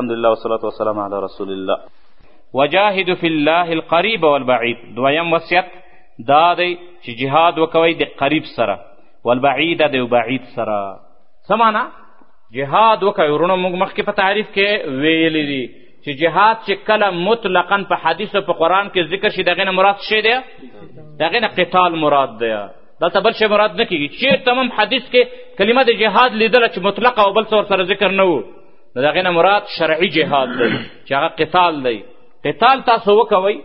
الحمد لله والصلاة والسلام على رسول الله وجاهد في الله القريب والبعيد دویم وصیت دا دی چې جهاد وکوي د قریب سره والبعید د بعید سره څه معنا جهاد وکوي وروڼو موږ مخکې په تعریف کې ویلي دي چې جهاد چې کله مطلقا په حدیث او په قرآن کې ذکر شي دغې نه مراد شی دی دغې نه قتال مراد دی دلته بل شی مراد نه کېږي چېرته هم حدیث کې کلمه د جهاد لیدله چې مطلقه او بل څه ورسره ذکر نه و نو دغه نه مراد شرعي جهاد دی چې هغه قتال دی قتال تاسو وکوئ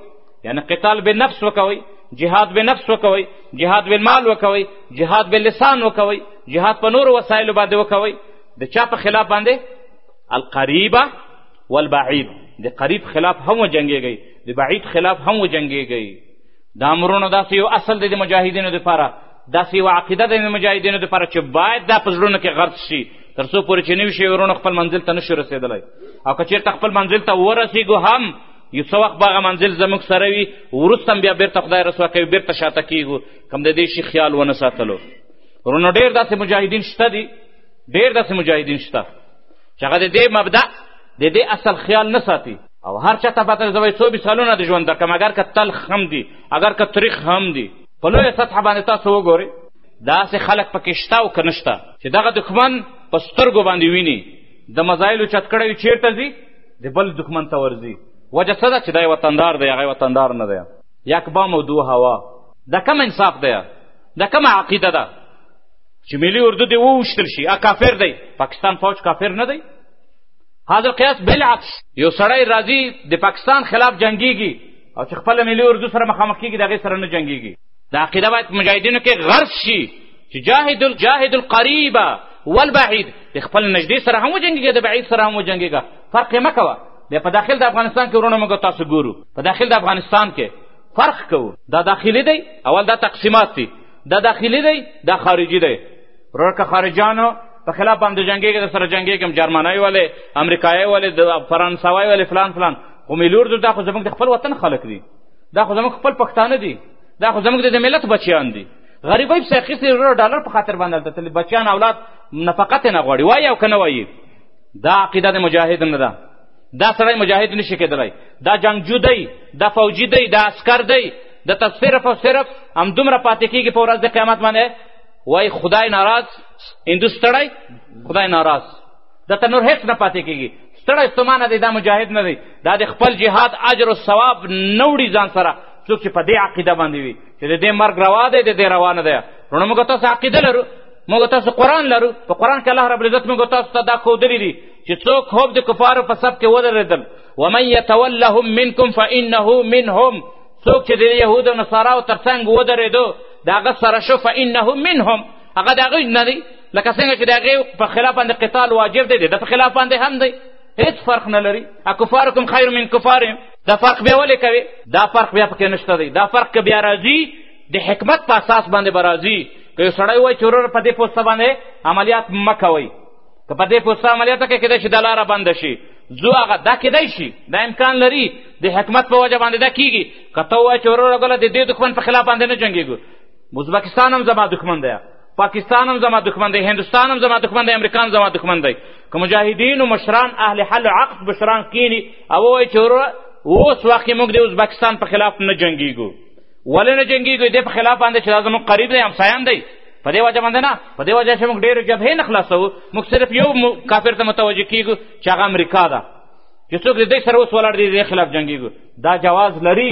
یعنی قتال به نفس وکوئ جهاد به نفس وکوئ جهاد به مال وکوئ جهاد به لسان وکوئ جهاد په نورو وسایلو باندې وکوئ د چا په خلاف باندې القریبه والبعید د قریب خلاف هم وجنګېږئ د بعید خلاف هم وجنګېږئ دا امرونه داسې یو اصل دی د مجاهدینو دپاره داسې یوه عقیده ده د مجاهدینو دپاره چې باید دا په زړونو کې غرض شي تر څو پورې چې نوي شي ورونو خپل منزل ته نشو رسېدلی او که چېرته خپل منزل ته ورسېږو هم یو څه وخت به هغه منزل زموږ سره وي وروسته هم بیا بېرته خدای رسوا کوي بېرته شاته کېږو کوم د دې شي خیال ونه ساتلو ورونو ډېر داسې مجاهدین شته دي ډېر داسې مجاهدین شته چې هغه د دې مبدأ د دې اصل خیال نه ساتي او هر چا ته پته زوی څو مثالونه د ژوند درکړم اګر که تلخ هم دي اګر که تریخ هم دي په لویه سطحه باندې تاسو وګورئ داسې خلک پکې شته او که نشته چې دغه دښمن په سترګو باندې ویني د مزایلو چت کړی وي چیرته ځي د بل دښمن ته ورځي وجه څه ده چې دا یې وطندار دی هغه وطندار نه دی یک بام او دو هوا دا کم انصاف دی دا کومه عقیده ده چې ملي اردو دې ووشتل شي ا کافر دی پاکستان فوج کافر نه دی هذا القیاس بالعکس یو سړی راځي د پاکستان خلاف جنګیږي او چې خپل ملي اردو سره مخامخ کیږي د هغې سره نه جنګیږي دا عقیده باید مجاهدینو کې غرض شي چې جاهد الجاهد القریبه والبعید د خپل نږدې سره هم وجنګېږه د بعید سره هم وجنګېږه فرق یې مه کوه بیا په داخل د افغانستان کې ورونه موږ تاسو ګورو په داخل د افغانستان کې فرق کوو دا داخلي دی اول دا تقسیمات دي دا داخلي دی دا خارجي دی ورور که خارجانو په خلاف باندې جنګېږي در سره جنګېږم جرمنی ولې امریکایي ولې فرانسوی ولې فلان فلان خو مې لور دا خو زموږ د خپل وطن خلک دي دا خو زموږ خپل پښتانه دي دا خو زموږ د ملت بچیان دي غریبۍ پسې اخیستې وروره ډالر په خاطر باندې هلته تللي بچیان اولاد نفقت یې نه غواړي وایي او که نه وایي دا عقیده د مجاهد نه ده دا سړی مجاهد نشي کېدلی دا جنګجو دی دا فوجي دی دا عسکر دی د ته صرف او صرف همدومره پاتې کېږي په ورځ د قیامت باندې وایي خدای ناراض هندو ستړی خدای ناراض دته نور هیڅ نه پاتې کېږي ستړی ستومانه دی دا مجاهد نه دی دا د خپل جهاد اجر و ثواب نه وړي ځان سره څوک چې په دې عقیده باندې وي چې د دې مرګ روا دی د دې روانه دی نو موږ تاسو عقیده لرو موږ تاسو قرآن لرو په قرآن کې الله رب العزت موږ تاسو ته دا ښودلي دي چې څوک هم د کفارو په صف کې ودرېدل ومن یتولهم منکم فانه منهم څوک چې د یهودو نصاراو تر څنګ ودرېدو د هغه سره شو فانه منهم هغه د هغوی نه دی لکه څنګه چې د هغې په خلاف باندې قتال واجب دی د ده په خلاف باندې هم دی هیڅ فرق نه لري اکفارکم خیر من کفارهم دا فرق بیا ولې کوي دا فرق بیا پکې نشته دی دا فرق که بیا راځي د حکمت په اساس باندې به راځي که یو سړی وایي چې وروره په دې پوسته باندې عملیات مه کوئ که په دې پوسته عملیات وکړئ کېدای شي دا لاره بنده شي ځو هغه دا کېدای شي دا امکان لري د حکمت په وجه باندې دا کېږي که ته ووایې چې وروره ګله د دې دښمن په خلاف باندې نه جنګېږو ازبکستان هم زما دښمن دی پاکستان هم زما دښمن دی هندوستان هم زما دښمن دی امریکا هم زما دښمن دی که مجاهدینو مشران اهل حل عقد مشران کینی او ووایي چې وروره اوس وخت کې موږ د ازبکستان په خلاف نه جنګیږو ولې نه جنګیږو دې په خلاف باندې چې دا زموږ قریب دی همسایه هم دی په دې وجه باندې نه په دې وجه چې موږ ډېرې جبهې نه خلاصوو موږ صرف یو کافر ته متوجه کیږو چې هغه امریکا ده چې څوک د دې سره اوس ولاړ دی د خلاف جنګیږو دا جواز لري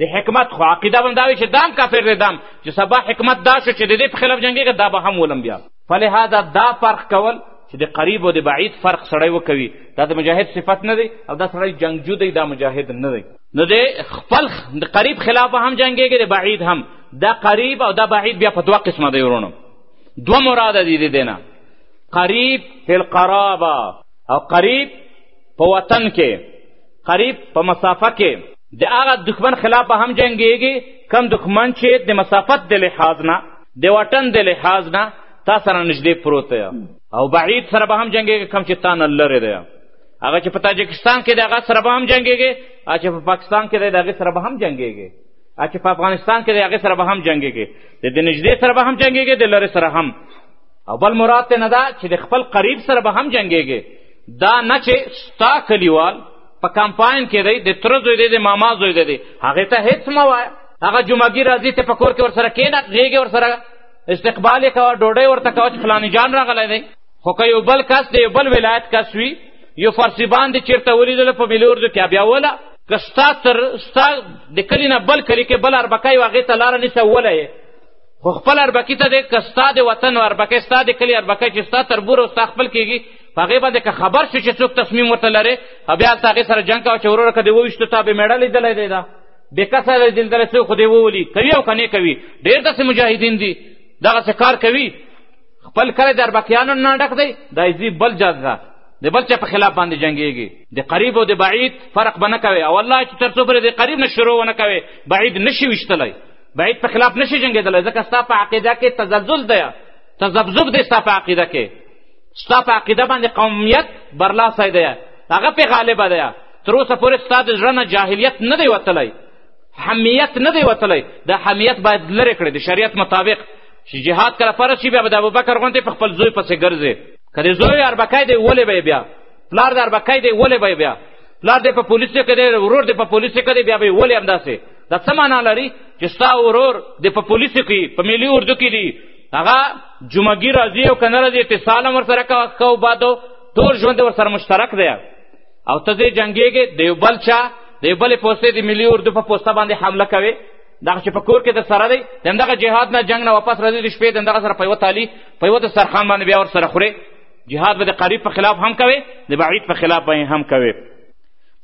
د حکمت خو عقیده باندې دا وي چې دام کافر دی دام چې سبا حکمت دا شو چې د دې په خلاف جنګېږي دا به هم ولم بیا فلهذا دا فرق کول چې د قریب او د بعید فرق سړی وکوي دا د مجاهد صفت نه دی او دا سړی جنګجو دی دا مجاهد نه دی نو د خپل د قریب خلاف هم جنګېږي د بعید هم دا قریب او دا بعید بیا په دوه قسمه دی ورونو دوه مراد دي د دې نه قریب فی القرابه او قریب په وطن کې قریب په مسافه کې د هغه دښمن خلاف به هم جنګېږي کم دښمن چې د مسافت د لحاظ نه د وطن د لحاظ نه تا سره نږدې پروت دی او بعید سره به هم جنګېږي کم چې تا نه لرې دی هغه چې په تاجکستان کې د هغه سره به هم جنګېږي هغه چې په پاکستان کې دی د هغې سره به هم جنګېږي هغه چې په افغانستان کې دی هغې سره به هم جنګېږي د د نږدې سره به هم جنګېږي د لرې سره هم او بل مراد ته نه ده چې د خپل قریب سره به هم جنګېږي دا نه چې ستا کلیوال په کمپاین کې دی د تره زوی دی د ماما زوی دی هغې ته هېڅ مه وایه هغه جمعګي راځي ته په کور کې ورسره کښېنه غېږې ورسره استقبال یې کوه ډوډۍ ورته کوه چې فلاني جان راغلی دی خو که یو بل کس دی یو بل ولایت کس وي یو فارسي باندې چېرته ولیدله په ملي اردو کې بیا وله که ستا تر ستا د کلي نه بل کلي کې بل اربکی و هغې ته لاره نیسه وله یې خو خپل اربکي ته دی که ستا د وطن اربکی ستا د کلي اربکی چې ستا تربور او ستا خپل کېږي په هغې باندې که خبر شو چې څوک تصمیم ورته لرې او بیا هلته هغې سره جنګ کوه چې وروره که دې وویشتو تا بې مېړه لیدلی دی دا بې کسه دی لیدلی څوک خو دې وولي کوي او که نه کوي ډېر داسې مجاهدین دي دغسې کار کوي خپل کلی د اربکیانو نه ډک دی دا ځي بل جاز ده د بل چا په خلاف باندې جنګېږي د قریب او د بعید فرق به نه کوي او الله چې تر څو پورې د قریب نه شروع ونه کوي بعید نشي ویشتلی بعید په خلاف نشي جنګېدلی ځکه ستا په عقیده کې تزلزل دی تذبذب دی ستا په عقیده کې ستا په عقیده باندې قومیت برلاسی دی هغه پې غالبه دی تر اوسه پورې ستا د زړه نه جاهلیت نه دی وتلی حمیت نه دی وتلی د حمیت باید لرې کړې د شریعت مطابق چې جهاد کله فرض شي بیا به د ابوبکر غوندې په خپل زوی پسې ګرځې که د زوی اربکی دی ولې به بیا پلار د اربکی دی ولې به بیا پلار دی په پولیسو کې دی ورور دی په پولیسو کې دی بیا به یې ولې همداسې دا څه معنا لري چې ستا ورور د په پولیسو کې په ملي اردو کې دي هغه جمعګي راځي او که نه راځي اتصال هم ورسره کوه ښه او بد ټول ژوند یې ورسره مشترک دی او ته ځې جنګېږې د یو بل چا د یو بلې پوستې د ملي اردو په پوسته باندې حمله کوې دغه چې په کور کې د سره دی د همدغه جهاد نه جنګ نه واپس راځي د شپې د همدغه سره په یوه تالي په یوه دسترخوان باندې بیا ورسره خورې جهاد به د قریب په خلاف هم کوې د بعید په خلاف به هم کوې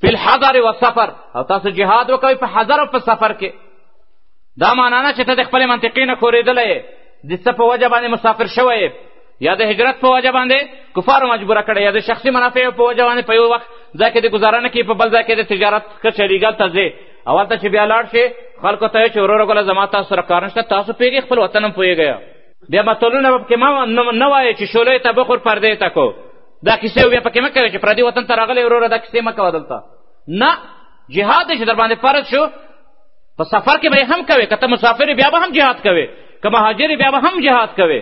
فی الحضر و سفر او تاسو جهاد وکوئ په حضر او په سفر کې دا معنا نه چې ته د خپلې منطقې نه کورېدلی یې د څه په وجه باندې مسافر شوی یې یا د هجرت په وجه باندې کفارو مجبوره کړی یا د شخصي منافعو په وجه باندې په یو وخت ځای کې د ګزاره نه کوي په بل ځای کې د تجارت که چېري ګلته ځې او هلته چې بیا لاړ شې خلکو ته یې چې وروره ګله زما تاسو سره کار نشته تاسو پوهېږئ خپل وطن هم پوهېږئ بیا متلونه به پکې نه وایې چې شولې ته بخور پردې ته کو دا کیسې بیا پکې مه کوې چې پردي وطن ته راغلی وروره دا کیسې مه کوه دلته نه جهاد دی چې در باندې فرض شو په سفر کې به یې هم کوې که ته مسافر بیا به هم جهاد کوې که مهاجر بیا به هم جهاد کوې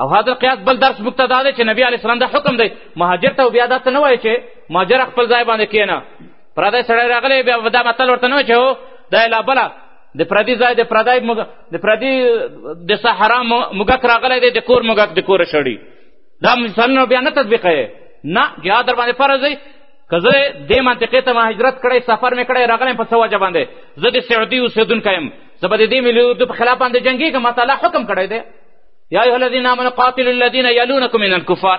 او هذا قیاس بل درس موږ ته دا دی چې نبی علیه السلام دا حکم دی مهاجر ته بیا دا ته نه وایي چې مهاجر خپل ځای باندې کښېنه پردی سړی راغلی بیا دا متل ورته نه وایي چې هو دا لا بله د پردي ځای د پردی د پردي د صحرا موږک راغلی دی د کور موږک د کوره شړي دا مثالونه بیا نه تطبیقوې نه جهاد در باندې فرض دی که زه دې منطقې ته ما هجرت کړی سفر مې کړی راغلی په څه وجه باندې زه د سعودي اوسېدونکی یم زه به د دې ملي اردو په خلاف باندې جنګېږم ما تعالی حکم کړی دی یا ایها الذین آمنوا قاتلوا الذین یلونکم من الکفار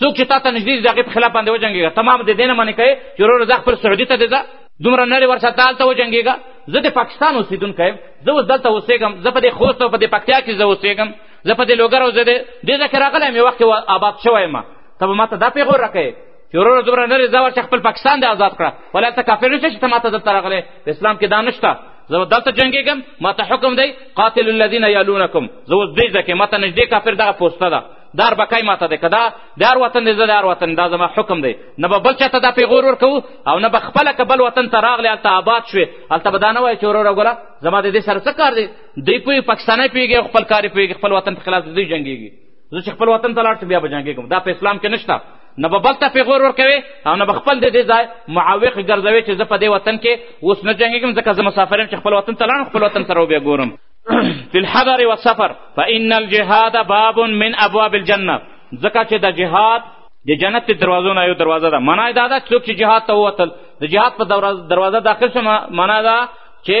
څوک چې تا ته نږدې دي د هغې په خلاف باندې وجنګېږه تمام د دې نه منې کوې چې وروره ځه خپل سعودي ته دې ځه دومره نړۍ ورسه ته هلته وجنګېږه زه د پاکستان اوسېدونکی یم زه اوس دلته اوسېږم زه په دې خوست او په دې پکتیا کې زه اوسېږم زه په دې لوګر او زه دې دې ځای کې راغلی مې وخت کې آباد شوی یم ته به ما ته دا پېغور راکوې چې وروره دومره لرې ځه ورشه خپل پاکستان دې آزاد کړه ولې هلته کافر نشته چې ته ما ته دلته راغلی په اسلام کې دا نشته زه دلته جنګېږم ما ته حکم دی قاتل الذین یلونکم زه اوس دې ځای کې ما ته نږدې کافر دغه پوسته ده دار بکای ماته دی که دا د هر وطن دی زه د هر وطن دا زما حکم دی نه به بل چا ته دا پیغور ورکوو او نه به خپله که بل وطن ته راغلی هلته آباد شوې هلته به دا نه وایي چې وروره ګله زما د دې سره څه کار دی دوی پوهېږي پاکستانی پوهېږي خپل کار یې پوهېږي خپل وطن په خلاف د دوی جنګېږي زه چې خپل وطن ته لاړ شم بیا به جنګېږم دا په اسلام کې نشته نه به بل ته پېغور ورکوې او نه به خپل د دې ځای معوق ګرځوې چې زه په دې وطن کې اوس نه جنګېږم ځکه زه مسافر یم چې خپل وطن ته لاړم خپل وطن سره وبیا ګورم فی الحضر والسفر فان الجهاد باب من ابواب الجنه ځکه چې د جهاد د جنت د دروازو نه یو دروازه ده معنا یې دا ده څوک چې جهاد ته ووتل د جهاد په دروازه داخل شو معنا دا چې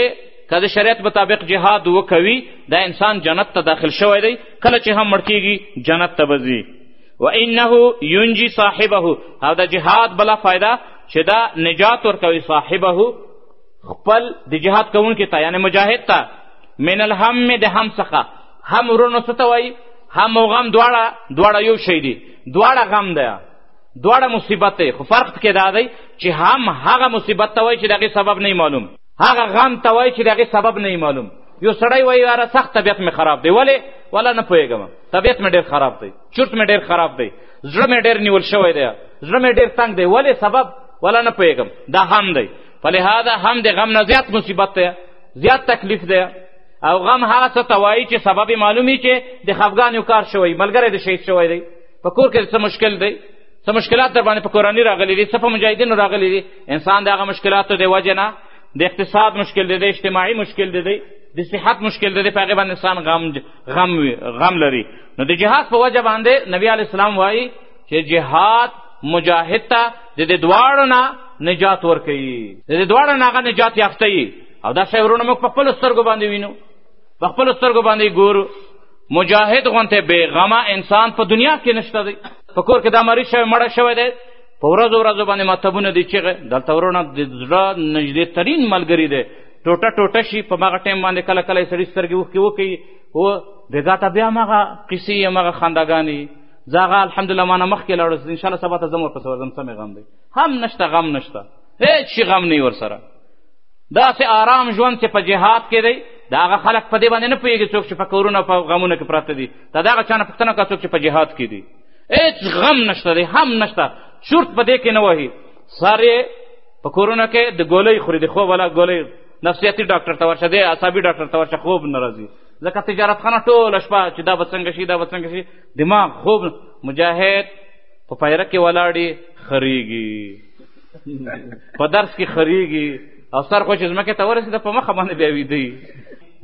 که د شریعت مطابق جهاد وکوي دا انسان جنت ته داخل شوی دی کله چې هم مړ کیږي جنت ته به ځي و انه ینجي صاحبه او د جهاد بله فایده چې دا نجات ورکوي صاحبه خپل د جهاد کوونکي ته یعنې مجاهد ته من الهم د هم څخه هم ورونو څه ته وایي هم او غم دواړه دواړه یو شی دي دواړه غم دی دواړه مصیبت دی خو فرق پکې دا دی چې هم هغه مصیبت ته وایي چې د هغې سبب نه معلوم هغه غم ته وایي چې د هغې سبب نه معلوم یو سړی وایي یاره سخت طبیعت مې خراب دی ولې ولا نه پوهېږم طبیعت مې ډېر خراب دی چورت مې ډېر خراب دی زړه مې ډېر نیول شوی دی زړه مې ډېر تنګ دی ولې سبب ولا نه پوهېږم دا هم دی په لهذا هم د غم نه زیات مصیبت دی زیات تکلیف دی او غم هغه څه ته وایي چې سبب یې معلوم وي چې د خفګان یو کار شوی ملګری د شهید شوی دی په کور کې څه مشکل دی څه مشکلات در باندې په کورنۍ راغلي دي څه په مجاهدینو راغلي دي انسان د هغه مشکلاتو د وجې نه د اقتصاد مشکل دی د اجتماعي مشکل دی دی د صحت مشکل دی په هغې باندې انسان غم غم غم لري نو د جهاد په وجه باندې نبی علیه السلام وایي چې جهاد مجاهد ته د دې دواړو نه نجات ورکوي د دې دواړو نه هغه نجات یافته او دا شی ورونه موږ په خپلو سترګو باندې وینو په خپل سترګو باندې ګورو مجاهد غونته بیغمه انسان په دنیا کې نشته دی په کور کې دا مریض شوی مړه شوی دی په ورځو ورځو باندې مطلبونه دی چیغه دلته ورونه د زړه نږدې ترین ملګری دی ټوټه ټوټه شي په مغه ټایم باندې کله کله سړي سترګې اوښکې وکړي او بېګا ته بیا مغه قصې یې مغه خنداګانې زه هغه الحمدلله مانه مخکې لاړو انشاءالله سبا ته ځم ورپسې ورځم څه مې غم دی هم نشته غم نشته هېڅ شي غم نه ورسره داسې آرام ژوند چې په جهاد کې دی د هغه خلک په دې باندې نه پوهېږي څوک چې په کورونو په غمونو کې پراته دي دا د هغه چا نه پوښتنه وکړه څوک چې په جهاد کې دي هېڅ غم نشته دی هم نشته چورت په دې کې نه وهي سر یې په کورونو کې د ګولۍ خوري د خوب والا ګولۍ نفسیاتي ډاکټر ته ورشه دی عصابي ډاکټر ته ورشه خوب نه راځي ځکه تجارتخانه ټوله شپه چې دا به څنګه شي دا به څنګه شي دماغ خوب مجاهد په پیره کې ولاړې خریږي په درس کې خریږي او سر خو چې ځمکې ته ورسېده په مخه باندې بیا ویدوي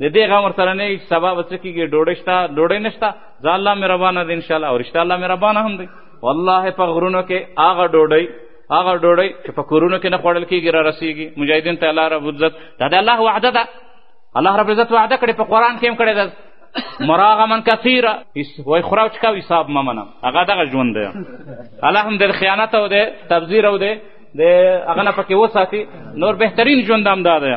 د دې غم ورسره نه وي چې سبا به څه کېږي ډوډۍ شته ډوډۍ نه شته زه الله مهربانه دی انشاءالله او رښتیا الله مهربانه هم دی والله په غرونو کې هغه ډوډۍ هغه ډوډۍ چې په کورونو کې نه خوړل کېږي را رسېږي مجاهدین ته الله رب عزت دا د الله وعده ده الله رب عزت وعده کړې په قرآن کې هم کړې ده مراغما کثیره وای خوراو چې کوي حساب مه منم هغه دغه ژوند دی الله هم د خیانت او د تبذیر او د د هغه نه پکې وساتي نور بهترین ژوند هم دا دی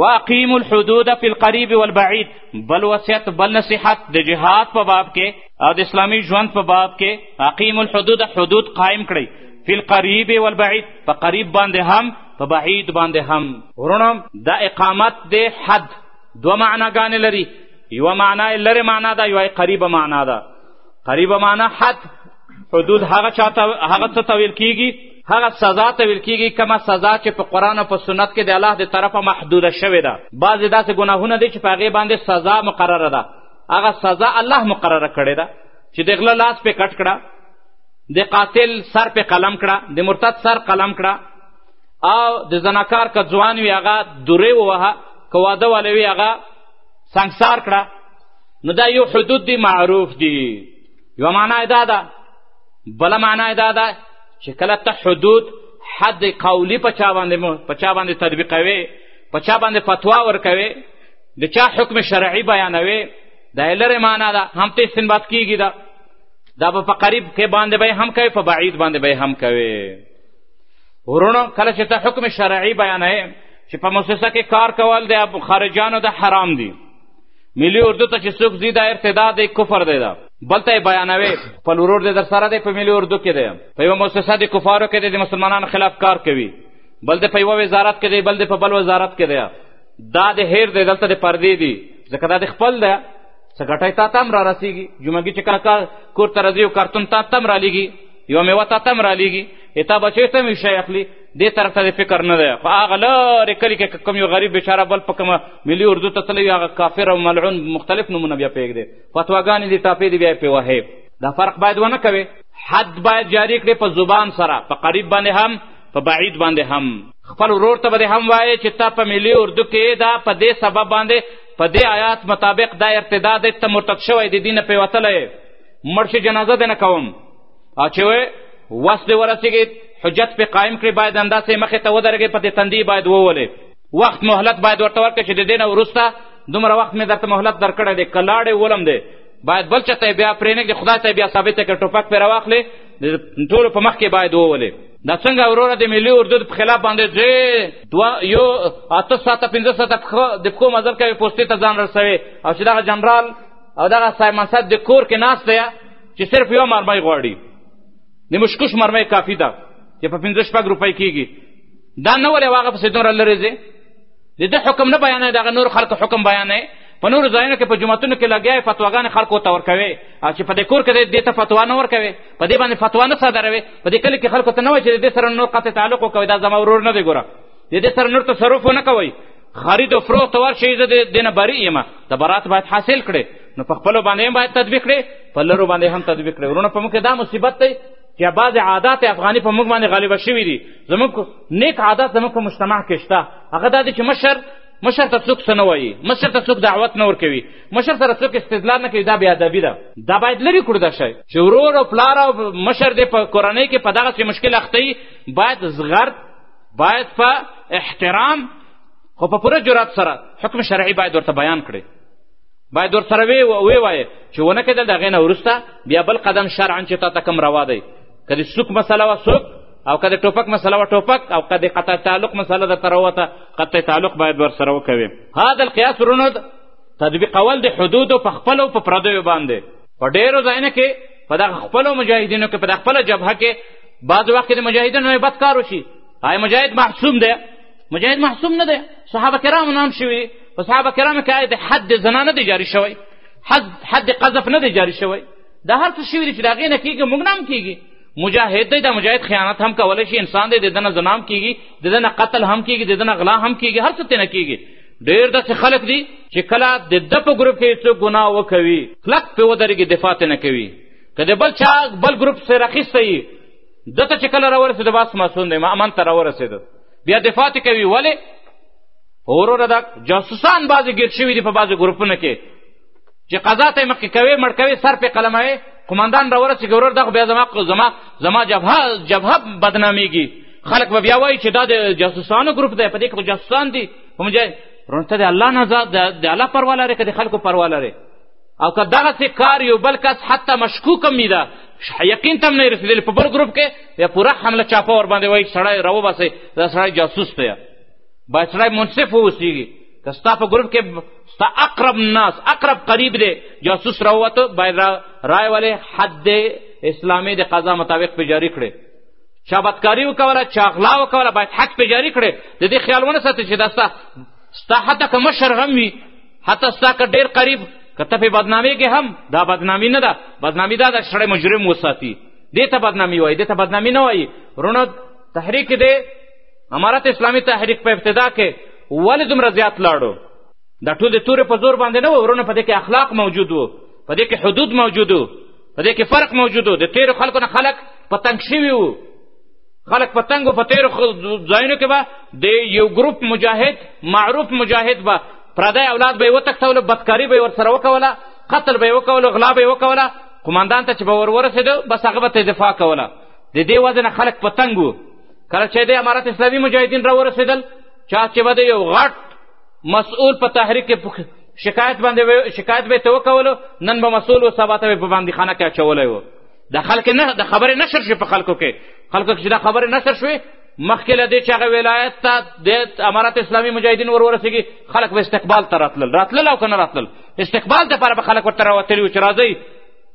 واقیم الحدود فی القریب والبعید بل وصیت بل نصیحت د جهاد په باب کې او د اسلامی ژوند په باب کې اقیم الحدود حدود قائم کړئ فی القریب والبعید په قریب باندې هم په بعید باندې هم ورونو دا اقامت د حد دوه معناګانې لري یوه معنا یې لرې معنا ده یوه یې قریبه معنا ده قریبه معنا حد حدود هغه چاته هغه څه ته ویل کیږي هغه سزا ته ویل کیږي کومه سزا چې په قرآن او په سنت کې د الله د طرفه محدوده شوې ده بعضې داسې ګناهونه دي چې په هغې باندې سزا مقرره ده هغه سزا الله مقرره کړې ده چې د غله لاس پې کټ کړه د قاتل سر پې قلم کړه د مرتد سر قلم کړه او د زناکار که ځوان وي هغه دورې ووهه که واده والی وي هغه سنګسار کړه نو دا یو حدود دی معروف دی یوه معنا یې دا ده بله معنا یې دا ده چې کله ته حدود حد قولی په چا باندې په چا باندې تطبیقوې په چا باندې فتوا ورکوې د چا حکم شرعي بیانوې دا یې لرې معنا ده هم ته استنباط کیږي ده دا به په قریب کې باندې به هم کوې په بعید باندې به هم کوې ورونو کله چې ته حکم شرعي بیانوې چې په موسسه کې کار کول د خارجانو د حرام دي ملي اردو ته چې څوک ځي دا ارتداد دی کفر دی دا بل ته یې بیانوې خپل ورور دی در سره دی په ملي اردو کې دی په یوه موسسه د کفارو کې دی د مسلمانانو خلاف کار کوي بل دی په یوه وزارت کې دی بل دی په بل وزارت کې دی دا د هیر دی دلته د پردې دي ځکه دا د خپل دی څه ګټی تا ته هم رارسېږي جمعګي چې کله کار کور ته راځي یو کارتون تا ته هم رالیږي یو میوه تا تم رالیږي اتا بچی ته مې شی اخلي دې طرف ته فکر نه دی خو هغه لرې کلي کې کوم یو غریب بېچاره بل په کومه ملي اردو ته تللی وي هغه کافر او ملعون مختلف نومونه بیا پرېږدې فتواګانې دې ټاپې دې بیا یې پرې وهې دا فرق باید ونه کوې حد باید جاری کړې په زبان سره په قریب باندې هم په بعید باندې هم خپل ورور ته به دې هم وایې چې تا په ملي اردو کې دا په دې سبب باندې په دې آیات مطابق دا ارتدا دی ته مرتد شوی د دینه پرې وتلی مړ شي جنازه دې نه کوم او چې وایي وس دې ورسېږي حجت پې قایم کړي باید همداسې مخې ته ودرېږي په دې تندي باید وولې وخت مهلت باید ورته ورکړي چې د دې نه وروسته دومره وخت مې درته مهلت درکړی دی که لاړې ولم دی باید بل چا ته بیا پرېنږدې خدای ته بیا ثابته کړې ټوپک پرې راواخلې د ټولو په مخ کې باید وولې دا څنګه وروره د ملي اردو په خلاف باندې چې دوه یو اته ساعته پنځه ساعته د پښو مزل کوي پوستې ته ځان رسوي او چې دغه جنرال او دغه سایمن صاحب د کور کې ناست دی چې صرف یو مرمۍ غواړي د مشکوش مرمۍ کافي ده چې په پنځه شپږ روپۍ کېږي دا نه ولې هغه پسې دومره لرې ځې د ده حکم نه بیانوي دغه نور خلکو حکم بیانوي په نورو ځایونو کې په جوماتونو کې لګیا یې فتواګانې خلکو ته ورکوي او چې په دې کور کې دی دې ته فتوا نه ورکوي په دې باندې فتوا نه صادروي په دې کلي کې خلکو ته نه وایي چې د دې سره نور قطع تعلق وکوي دا زما ورور نه دی ګوره د دې سره نور تصرف ونه کوئ خرید او فروخت ته ورشئ زه د دې نه بري یم ته برات باید حاصل کړې نو په خپلو باندې هم باید تطبیق کړې په لرو باندې هم تطبیق کړې وروڼه په موږ کې دا مصیبت دی چې بعضې عادات افغاني په موږ باندې غالبه شوي دي زموږ نیک عادات زموږ په مجتمع کې شته هغه دا دی چې مشر مشر ته څوک څه نه وایي مشر ته څوک دعوت نه ورکوي مشر سره څوک استدلال نه کوي دا بې ادبي ده دا باید لرې کړو دا شی چې ورور او پلار او مشر دې په کورنۍ کې په دغسې مشکل اخته باید زغرد باید په احترام خو په پوره جرات سره حکم شرعي باید ورته بیان کړي باید ورسره وی وی وایې چې ونه کېدل د هغې نه وروسته بیا بل قدم شرعا چې تا ته کوم روا دی که د سوک مسله وه سوک او که د ټوپک مسله وه ټوپک او که د قطع تعلق مسله درته راوته قطع تعلق باید ورسره وکوې هذا القیاس رنود تطبیقول د حدودو په خپلو په پردیو باندې په ډېرو ځایونو کې په دغه خپلو مجاهدینو کې په دغه خپله جبهه کې بعضې وخت کې د مجاهدینو نه بد کار وشي آیا مجاهد معصوم دی مجاهد معصوم نه دی صحابه کرامو نام شوي دي په صحابه کرامو کې آیت حد زنا نه دی جاري شوی حد حد قذف نه دی جاري شوی دا هر څه شوي دي چې د هغې نه کېږي موږ نه هم کېږي مجاهد دی دا مجاهد خیانت هم کولی شي انسان دی د ده نه زنا هم کېږي د ده نه قتل هم کېږي د ده نه غلا هم کېږي هر څه ترې نه کېږي ډېر داسې خلک دي چې کله د ده په ګروپ کې څوک ګناه وکوي کلک پرې ودرېږي دفاع ترې نه کوي که د بل چا بل ګروپ سره راخیسته یي ده ته چې کله راورسېده بس مسون دی امن ته راورسېده بیا دفاع ترې کوي ولې وروره دا جاسوسان بعضې ګیر شوي دي په بعضې ګروپونو کې چې قضا ته یې مخکې کوې مړ کوې سر پرې قلموې قماندان راورسېږي ورور دا خو بیا زما زما زما جبهه جبهه بدنامېږي خلک به بیا وایي چې دا د جاسوسانو ګروپ دی په دې کې خو جاسوسان دي کوم ځای ورونه ته د الله نه د الله پروا لرې که د خلکو پروا لرې او که دغسې کار یو بل کس حتی مشکوک هم وي ده یقین ته هم نه رسېدلی په بل ګروپ کې یا پوره حمله چاپه ورباندې وایي سړی راوباسئ دا سړی جاسوس دی باید سړی منصف واوسېږي که ستا په ګروپ کې ستا اقرب ناس اقرب قریب دی جاسوس راووته باید رای ولې حد اسلامي د قضا مطابق پې جاري کړې چا بدکاري وکوله چا غلا وکوله باید حق پې جاري کړې د دې خیال ونه ساتې چې دا ستا ستا حتی که مشر هم وي حتی ستا که ډېر قریب که ته پې بدنامېږې هم دا بدنامي نه ده بدنامي دا ده چې سړی مجرم وساتي دې ته بدنامي وایي دې ته بدنامي نه وایي وروڼه تحریک دې امارت اسلامي تحریک په ابتدا کې ولې دومره زیات لاړو دا ټول د تورې په زور باندې نه و ورونه په دې کې اخلاق موجود و په دې کې حدود موجود و په دې کې فرق موجود و د تېرو خلکو نه خلک په تنګ شوي وو خلک په تنګو په تېرو ځایونو کې به د یو ګروپ مجاهد معروف مجاهد به پردی اولاد به یې وتښتولو بدکاري به یې ورسره وکوله قتل به یې وکولو غلا به یې وکوله قماندان ته چې به ور ورسېدو بس هغه به ته دفاع کوله د دې وجې نه خلک په تنګ وو کله چې د امارت اسلامي مجاهدین را ورسېدل چا چې به د یو غټ مسؤل په تحریک کې شکایت باندې شکایت به ته وکولو نن به مسؤل و سبا ته به په بندیخانه کې اچولی و د خلک نه د خبرې نشر شوې په خلکو کې خلکو کې چې دا خبرې نشر شوې مخکې له دې چې هغه ولایت ته د امارت اسلامي مجاهدین ور ورسېږي خلک به استقبال ته راتلل راتلل او که نه راتلل استقبال دپاره به خلک ورته راوتلي وو چې راځئ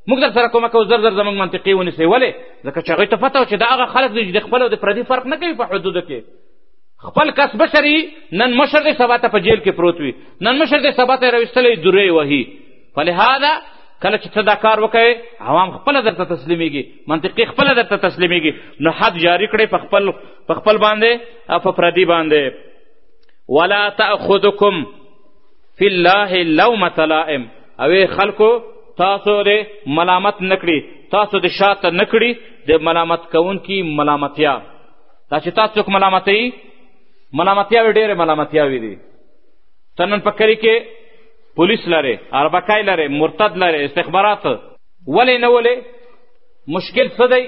موږ در سره کومه کوو زر زر زموږ منطقې ونیسئ ولې ځکه چې هغوی ته پته و چې دا هغه خلک دي چې د خپل او د پردي فرق نه کوي په حدودو کې خپل کس بشري نن مشر دی سبا ته په جیل کې پروت وي نن مشر دی سبا ته یې راویستلی درې وهي فلهذا کله چې ته دا کار وکړې عوام خپله درته تسلیمیږي منطقي خپله درته تسلیمیږي نو حد جاري کړئ په خپل په خپل باندې او په پردي باندې ولا تأخذکم فی الله لومة لائم او خلکو تاسو دې ملامت نکړي تاسو دې شاته نکړي د ملامت کوونکي ملامتیا دا چې تا څوک ملامتوي ملامتیاوې ډېرې ملامتیاوې دي ته نن په کلي کې پولیس لرې اربکای لرې مرتد لرې استخبارات ولې نه ولې مشکل څه دی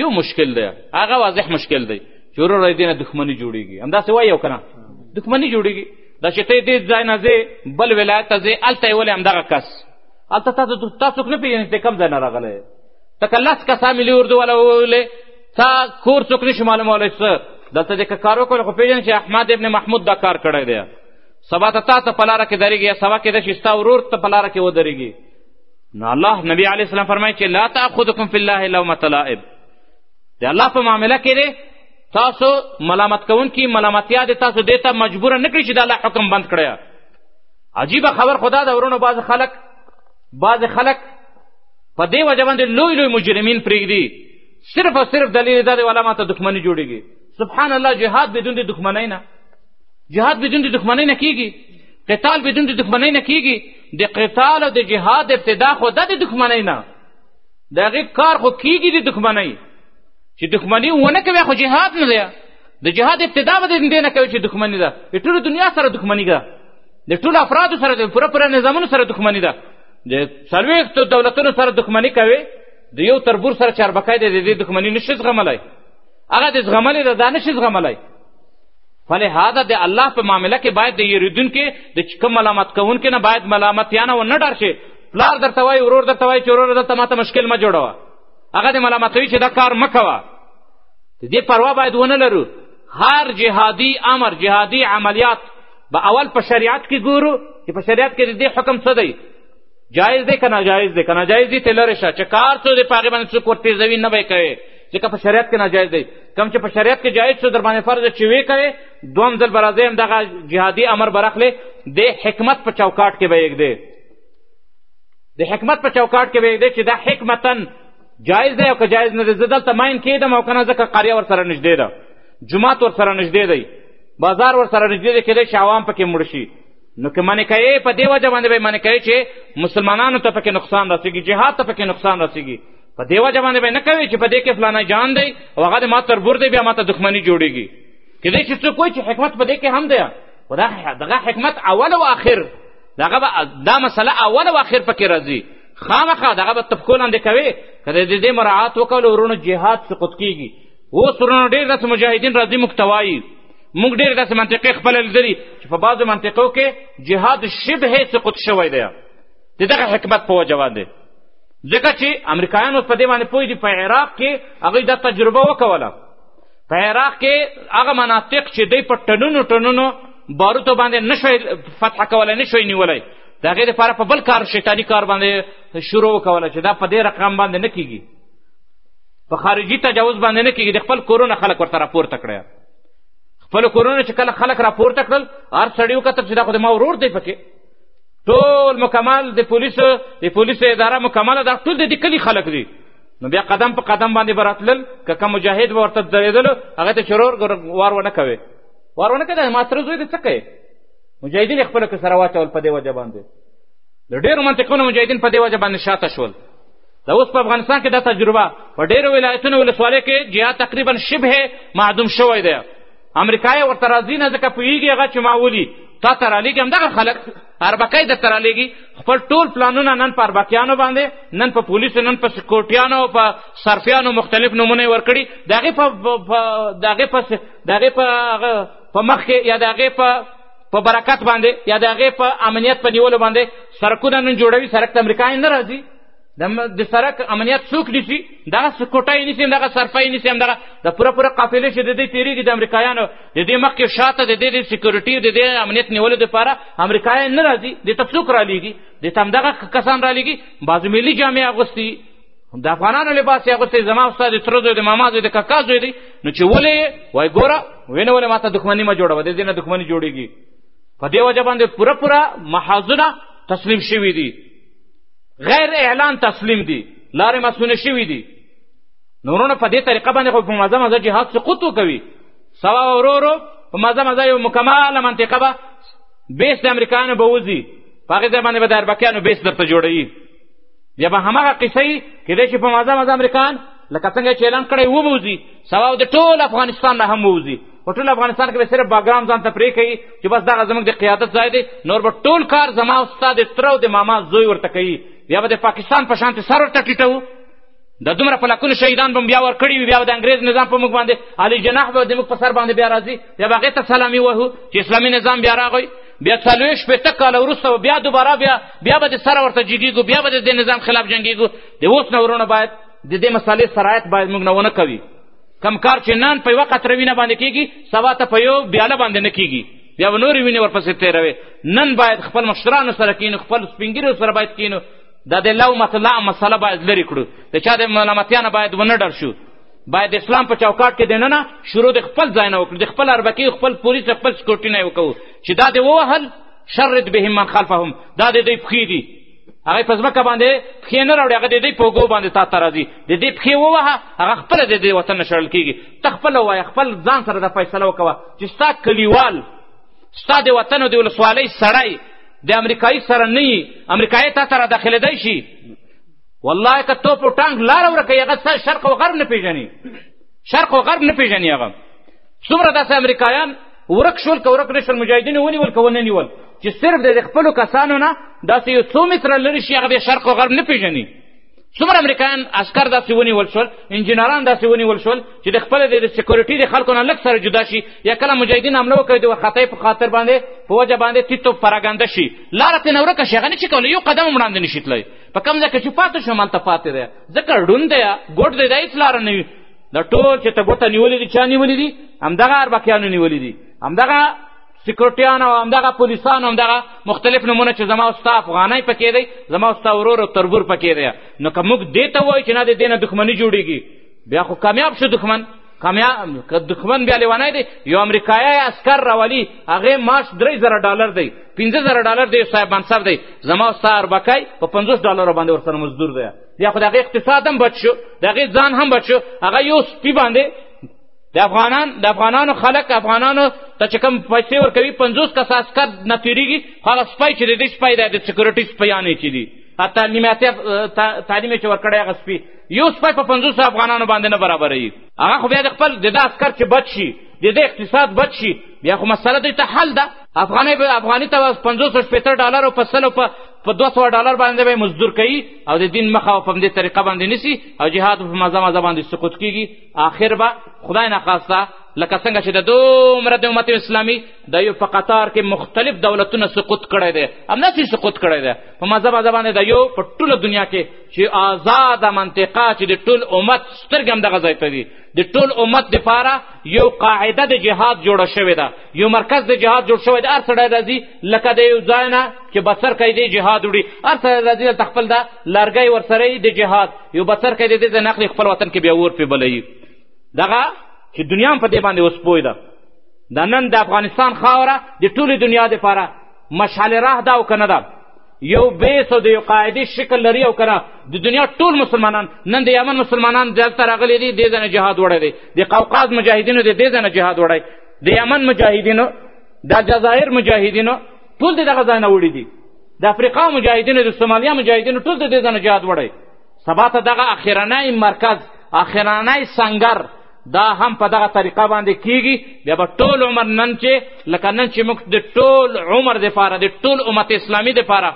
یو مشکل دی هغه واضح مشکل دی چې وروره دې نه دښمني جوړېږي همداسې وایي او که نه دښمني جوړېږي دا چې ته دې ځای نه ځې بل ولایت ته ځې هلته یې ولې همدغه کس هلته تا څوک نه پېژنې ته کوم ځای نه راغلی ته که لس کسان ملي اردو والا وویلې تا کور څوک نشي معلومولی څه دلته چې که کار وکړو خو پېژنې چې احمد ابن محمود دا کار کړی دی سبا ته تا ته په لاره کې درېږي یا سبا کېدای شي ستا ورور ته په لاره کې ودرېږي نو الله نبی علیه السلام فرمایي چې لا تاخذکم فی الله لومة لائب د الله په معامله کې دی تاسو ملامت کوونکي ملامتیا د تاسو دې ته مجبوره نه کړي چې د الله حکم بند کړی عجیبه خبر خدا د ورونو بعضې خلک بعضې خلک په دې وجه باندې لوی لوی مجرمین پرېږدي صرف او صرف دلیل دا دی والا ماته دښمني جوړیږي سبحان الله جهاد بدون د دښمنۍ نه جهاد بدون د دښمنۍ نه کیږي قتال بدون د دښمنۍ نه کیږي د قتال او د جهاد ابتدا خو د دښمنۍ نه د هغې کار خو کیږي د دښمنۍ چې دښمني ونه کوي خو جهاد نه دی د جهاد ابتدا به دې نه کوي چې دښمني ده د ټولو دنیا سره دښمني ده د ټولو افرادو سره د پوره پوره نظامونو سره دښمني ده د څلوېښتو دولتونو سره دښمني کوي د یو تربور سره چاربکی دی د دې دښمني نشي زغملی هغه د زغملې ده دا نشي زغملی فلهذا د الله په معامله کې باید د یریدونکي د کوم ملامت کوونکي نه باید ملامتیانه ونه ډار شي پلار درته وایي ورور درته وایي چې وروره دلته ماته مشکل مه جوړوه هغه د ملامتوي چې دا کار مه کوه د دې پروا باید ونه لرو هر جهادي امر جهادي عملیات به اول په شریعت کې ګورو چې په شریعت کې د دې حکم څه دی جایز دی که ناجایز دی که ناجایز دی ته لرې شه چې کار څو دی په هغې باندې څوک ورتېزوي نه به یې کوې ځکه په شریعت کې ناجایز دی کوم چې په شریعت کې جایز شو در باندې فرض چې وې کوې دوم ځل به راځې همدغه جهادي امر به راخلې د حکمت په چوکاټ کې به یې ږدې د حکمت په چوکاټ کې به یې ږدې چې دا حکمتا جایز دی او که جایز نه دی زه دلته ماین کېدم او که نه ځکه قریه ورسره نږدې ده جومات ورسره نږدې دی بازار ورسره نږدې دی کېدای شي عوام پکې مړ شي نو که منې کوې په دې وجه باندې به یې منې کوې چې مسلمانانو ته پکې نقصان رسېږي جهاد ته پکې نقصان رسېږي په دې وجه باندې به نه کوې چې په دې کې فلانی جان دی او هغه د ما تربور دی بیا ما ته دښمني جوړېږي کېدای شي څوک وایي چې حکمت په دې کې هم دی خو دغه حکمت اول او آخر دغه به دا مسله اول او آخر پکې راځي خامخا دغه به تفکو لاندې کوې که د دې مراعات وکړو ورونو جهاد سقوط کېږي اوس ورونو ډېر داسې مجاهدین راځي موږ ته وایي موږ ډېر داسې منطقې خپل لیدلي چې په بعضو منطقو کې جهاد شبه سقوط شوی دی د دغه حکمت په وجه باندې ځکه چې امریکایان اوس په دې باندې پوه دي په عراق کې هغوی دا تجربه وکوله په عراق کې هغه مناطق چې دوی په ټنونو ټنونو باروتو باندې نشوی فتح کولی نشوی نیولی د هغې دپاره په بل کار شیطاني کار باندې شروع وکوله چې دا په دې رقم باندې نه کیږي په خارجي تجاوز باندې نه کیږي د خپل کورونه خلک ورته راپورته کړی خپل کورونه چې کله خلک راپورته کړل هر سړي وکتل چې دا خو د ما ورور دی پکې ټول مکمل د پولیسو د پولیسو اداره مکمله دا ټول د دې کلي خلک دي نو بیا قدم په قدم باندې به راتلل که کوم مجاهد به ورته درېدلو هغه ته شرور وار ونه کوې وار ونه کوې ما سره زوی دی څه کوې مجاهدین خپله که سره واچول په دې وجه باندې د ډېرو منطقونو مجاهدین په دې وجه باندې شاته شول د اوس په افغانستان کې دا تجربه په ډېرو ولایتونو ولسوالیو کې جهاد تقریبا شبه معدوم شوی دی امریکا یې ورته راځي نه ځکه پوهېږي هغه چې ما ولي تا ته رالیږي همدغه خلک اربکۍ درته رالیږي خپل ټول پلانونه نن په اربکیانو باندې نن په پولیسو نن په سکورټیانو او په صرفیانو مختلف نمونه یې ورکړي د هغې په د هغې په د هغې په په مخ کې یا د هغې په په برکت باندې یا د هغې په امنیت په نیولو باندې سرکونه نن جوړوي سرک ته امریکا نه راځي د سرک امنیت څوک نیسي دغه سکوټه یې نیسي همدغه صرفه یې نیسي همدغه د پوره پوره قافلې چې د دې تېرېږي د امریکایانو د دې مخکې شاته د دې د سیکورټي د دې امنیت نیولو دپاره امریکایان نه راځي دې ته څوک رالیږي دې ته همدغه کسان رالیږي بعضو ملي جامې اغوستي د افغانانو لباس یې اغوستی زما استاد د تره زوی د ماما زوی د کاکا زوی دی نو چې ولې یې وایي ګوره وینه ولې ما ته دښمني مه جوړوه د دې نه دښمني جوړېږي په دې وجه باندې پوره پوره محاذونه تسلیم شوي دي غیر اعلان تسلیم دي لارې مسونه شوي دي نو ورونه په دې طریقه باندې خو په مزه مزه جهاد سقوط وکوي سوا ورو ورو په مزه مزه یو مکمله منطقه به بیس د امریکایانو به وځي په هغې ځای باندې به د اربکیانو بیس درته جوړوي بیا به هماغه قصه وي کېدای شي په مزه مزه امریکایان لکه څنګه چې اعلان کړی وبوځي سبا د ټول افغانستان نه هم ووځي په ټول افغانستان کې به صرف باګرام ځان ته پرې کوي چې بس دغه زموږ د قیادت ځای دی نور به ټول کار زما او ستا د تره او د ماما زوی ورته کوي بیا به د پاکستان په شانتې سر ورته ټیټوو د دومره په لکونو شهیدان به بیا ورکړي وي بیا به د انګرېز نظام په موږ باندې عالي جناح به د موږ په سر باندې بیا راځي بیا به هغې ته سلامي وهو چې اسلامي نظام بیا راغی بیا څلوېښت شپېته کاله وروسته بیا دوباره بیا بیا به د سره ورته جګېږو بیا به د دې نظام خلاف جنګېږو د اوس نه ورونه باید د دې مسالې سرایت باید موږ نه ونه کوي کم کار چې نن په یوه قطره وینه باندې کېږي سبا ته په یو بیاله باندې نه کېږي بیا به نورې وینې ورپسې تېروي نن باید خپل مشرانو سره کینو خپل سپینګیرو سره باید کینو دا د لو مطلع مسله باید لرې کړو د چا د ملامتیا نه باید ونه ډر شو باید اسلام په چوکاټ کې دننه شروع د خپل ځای نه وکړو د خپل اربکې خپل پولیس خپل سکورټي نه یې وکړو چې دا دې ووهل شرد بهم من خلفهم دا دې دوی پښې دي هغه په ځمکه باندې پښې نه راوړي هغه د دې په اوږو باندې تا ته راځي د دې پښې ووهه هغه خپله د دې وطن نه شړل کېږي ته خپله ووایه خپل ځان سره دا فیصله وکوه چې ستا کلیوال ستا د وطن او د ولسوالۍ سړی د امریکایي سره نه یي امریکایي تا ته را داخلېدی شي والله که توپ و ټانک لاره ورکوي هغه شرق او غرب نه پېژني شرق او غرب نه پېژني هغه څومره داسې امریکایان ورک شول که ورک نه شول مجاهدین یې ونیول که ونه نیول چې صرف د خپلو کسانو نه داسې یو څو متره لرې شي هغه د شرق او غرب نه پېژني څومره امریکایان عسکر داسې ونیول شول انجینران داسې ونیول شول چې د خپله د سیکورټي د خلکو نه لږ سره جدا شي یا کله مجاهدین حمله وکړي د وخطۍ په خاطر باندې په وجه باندې تیت توپ پراګنده شي لاره ترې نه ورکه شي هغه نشي کولی یو قدم هم وړاندې نشي تللی په کوم ځای کې چې پاتې شو همالته پاتې دی ځکه ړوند دی ګوډ دی دا هېڅ لاره نه وي دا ټول چې ته ګوته نیولې دي چا نیولې دي همدغه اربکیانو نیولې دي همدغه سکیورټیان او همدغه پولیسان او همدغه مختلف نمونه چې زما او ستا افغانۍ پکې دی زما او ستا ورور او تربور پکې دی نو که موږ دې ته وایو چې نه د دې نه دښمني جوړېږي بیا خو کامیاب شو دښمن کامیاب که دښمن بیا لیونی دی یو امریکایي عسکر راولي هغې معاش درې زره ډالر دی پنځه زره ډالر دی یو صاحب منصب دی زما او ستا اربکی په پنځوس ډالرو باندې ورسره مزدور دی بیا خو د هغې اقتصاد هم بچ شو د هغې ځان هم بچ شو هغه یو سپي باندې د افغانان د افغانانو خلک افغانانو ته چې کوم پیسې ورکوي پنځوس کسه عسکر نه تېرېږي هغه سپی چې د دې سپی دی د سیکورټي سپیانې چې دي تعلیم یافته تعلیم چې ورکړی هغه سپي یو سپی په پنځوسو افغانانو باندې نه برابروي هغه خو بیا د خپل د ده عسکر چې بچ شي د دې اقتصاد بچ شي بیا خو مسله دوی ته حل ده افغانۍ به افغاني ته پنځوس شپېته ډالرو په سلو په په 200 ډالر باندې به مزدور کوي او د دین مخه په دې طریقه باندې نسی او جهاد په مزه مزه باندې سقوط کیږي آخر به خدای نه خواسته لکه څنګه چې د دومره د امت اسلامي د یو په قطار کې مختلف دولتونه سقوط کړی دی همداسې سقوط کړی دی په مذهب مذهب باندې د یو په ټوله دنیا کې چې آزاده منطقه چې د ټول امت سترګې هم دغه ځای ته دي د ټول امت دپاره یو قاعده د جهاد جوړه شوې ده یو مرکز د جهاد جوړ شوی دی هر سړی راځي لکه د یو ځای نه چې بڅر کوي دی جهاد وړي هر سره راځي دلته خپل دا لرګی ورسره یي د جهاد یو بڅر کوي دی دلته نقلي خپل وطن کې بیا اور پې بلوي دغه چې دنیا هم په دې باندې اوس پوه ده دا نن د افغانستان خاوره د ټولې دنیا دپاره مشعل راه ده او که نه ده یو بیس او د یو قاعدې شکل لري او که نه د دنیا ټول مسلمانان نن د یمن مسلمانان دلته راغلي دي دې ځای جهاد وړی دی د قوقاز مجاهدینو د دې ځای جهاد وړی د یمن مجاهدینو د جزایر مجاهدینو ټول دې دغه ځای نه وړي دي د افریقا مجاهدینو د سومالیا مجاهدینو ټول د دې ځای نه جهاد وړی سبا ته دغه اخرنی مرکز اخرنی سنګر دا هم په دغه طریقه باندې کیږي بیا به ټول عمر نن چې لکه نن چې موږ د ټول عمر دپاره د ټول امت اسلامي دپاره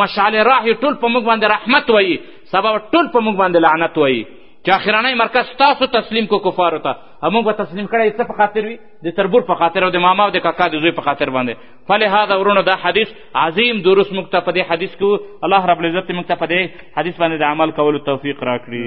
مشعل راه ټول په موږ باندې رحمت وایي سبا به ټول په موږ باندې لعنت وایي چې اخرنی مرکز تاسو تسلیم کو کفارو ته موږ به تسلیم کړی څه په خاطر وي د تربور په خاطر او د ماما او د کاکا د زوی په خاطر باندې فلهذا ورونو دا حدیث عظیم درس موږ ته په دې حدیث کې الله رب العزت موږ ته په دې حدیث باندې د عمل کولو توفیق راکړي